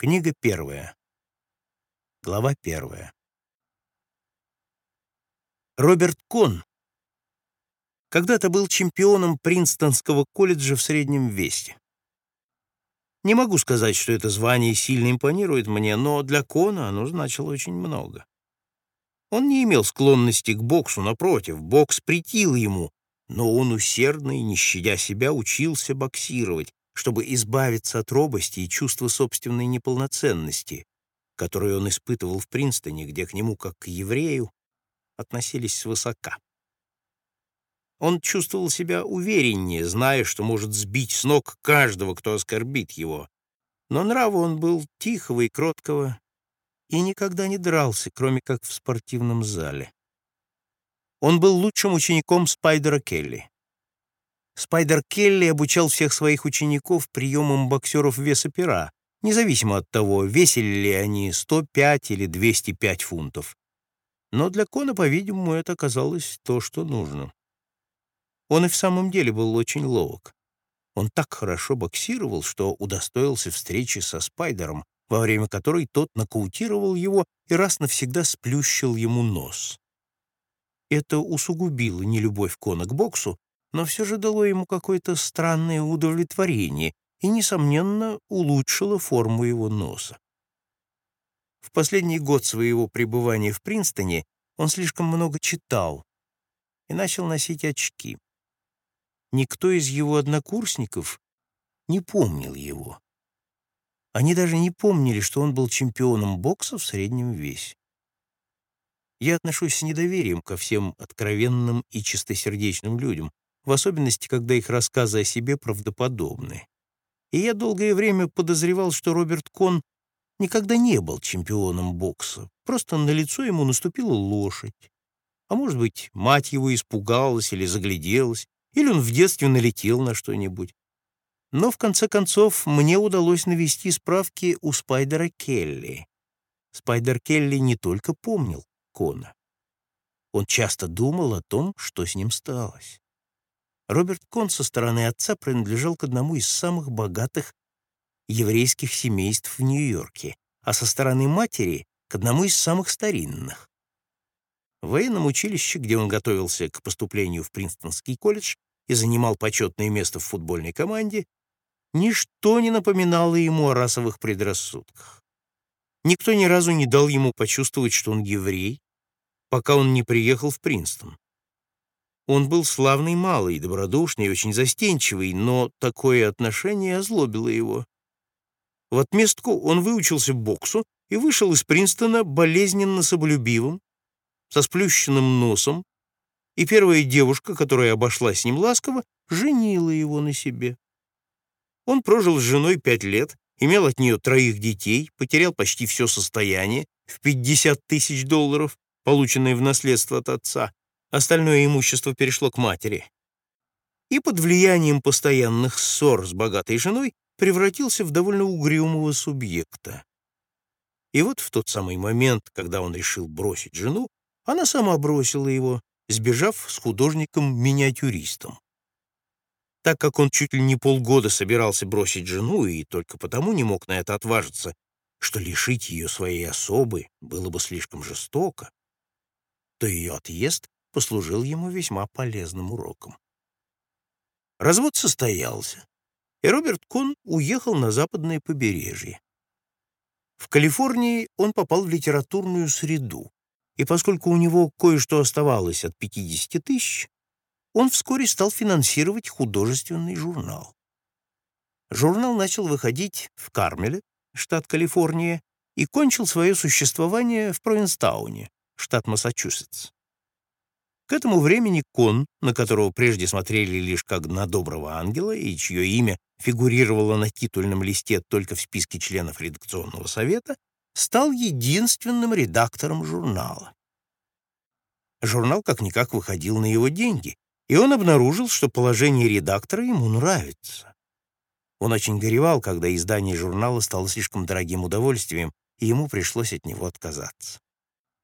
Книга первая. Глава первая. Роберт Кон когда-то был чемпионом Принстонского колледжа в среднем весе. Не могу сказать, что это звание сильно импонирует мне, но для Кона оно значило очень много. Он не имел склонности к боксу, напротив, бокс претил ему, но он усердно и, не щадя себя, учился боксировать, чтобы избавиться от робости и чувства собственной неполноценности, которые он испытывал в Принстоне, где к нему, как к еврею, относились свысока. Он чувствовал себя увереннее, зная, что может сбить с ног каждого, кто оскорбит его. Но нрава он был тихого и кроткого и никогда не дрался, кроме как в спортивном зале. Он был лучшим учеником Спайдера Келли. Спайдер Келли обучал всех своих учеников приемам боксеров веса пера, независимо от того, весили ли они 105 или 205 фунтов. Но для Кона, по-видимому, это оказалось то, что нужно. Он и в самом деле был очень ловок. Он так хорошо боксировал, что удостоился встречи со Спайдером, во время которой тот нокаутировал его и раз навсегда сплющил ему нос. Это усугубило нелюбовь Кона к боксу, но все же дало ему какое-то странное удовлетворение и, несомненно, улучшило форму его носа. В последний год своего пребывания в Принстоне он слишком много читал и начал носить очки. Никто из его однокурсников не помнил его. Они даже не помнили, что он был чемпионом бокса в среднем весе. Я отношусь с недоверием ко всем откровенным и чистосердечным людям, в особенности, когда их рассказы о себе правдоподобны. И я долгое время подозревал, что Роберт Кон никогда не был чемпионом бокса, просто на лицо ему наступила лошадь. А может быть, мать его испугалась или загляделась, или он в детстве налетел на что-нибудь. Но, в конце концов, мне удалось навести справки у Спайдера Келли. Спайдер Келли не только помнил Кона. Он часто думал о том, что с ним сталось. Роберт Кон со стороны отца принадлежал к одному из самых богатых еврейских семейств в Нью-Йорке, а со стороны матери — к одному из самых старинных. В военном училище, где он готовился к поступлению в Принстонский колледж и занимал почетное место в футбольной команде, ничто не напоминало ему о расовых предрассудках. Никто ни разу не дал ему почувствовать, что он еврей, пока он не приехал в Принстон. Он был славный малый, добродушный очень застенчивый, но такое отношение озлобило его. В отместку он выучился боксу и вышел из Принстона болезненно самолюбивым, со сплющенным носом, и первая девушка, которая обошлась с ним ласково, женила его на себе. Он прожил с женой пять лет, имел от нее троих детей, потерял почти все состояние в 50 тысяч долларов, полученное в наследство от отца. Остальное имущество перешло к матери. И под влиянием постоянных ссор с богатой женой превратился в довольно угрюмого субъекта. И вот в тот самый момент, когда он решил бросить жену, она сама бросила его, сбежав с художником-миниатюристом. Так как он чуть ли не полгода собирался бросить жену и только потому не мог на это отважиться, что лишить ее своей особы было бы слишком жестоко, то ее отъезд послужил ему весьма полезным уроком. Развод состоялся, и Роберт Кон уехал на западное побережье. В Калифорнии он попал в литературную среду, и поскольку у него кое-что оставалось от 50 тысяч, он вскоре стал финансировать художественный журнал. Журнал начал выходить в Кармеле, штат Калифорния, и кончил свое существование в Провинстауне, штат Массачусетс. К этому времени Кон, на которого прежде смотрели лишь как на доброго ангела и чье имя фигурировало на титульном листе только в списке членов редакционного совета, стал единственным редактором журнала. Журнал как-никак выходил на его деньги, и он обнаружил, что положение редактора ему нравится. Он очень горевал, когда издание журнала стало слишком дорогим удовольствием, и ему пришлось от него отказаться.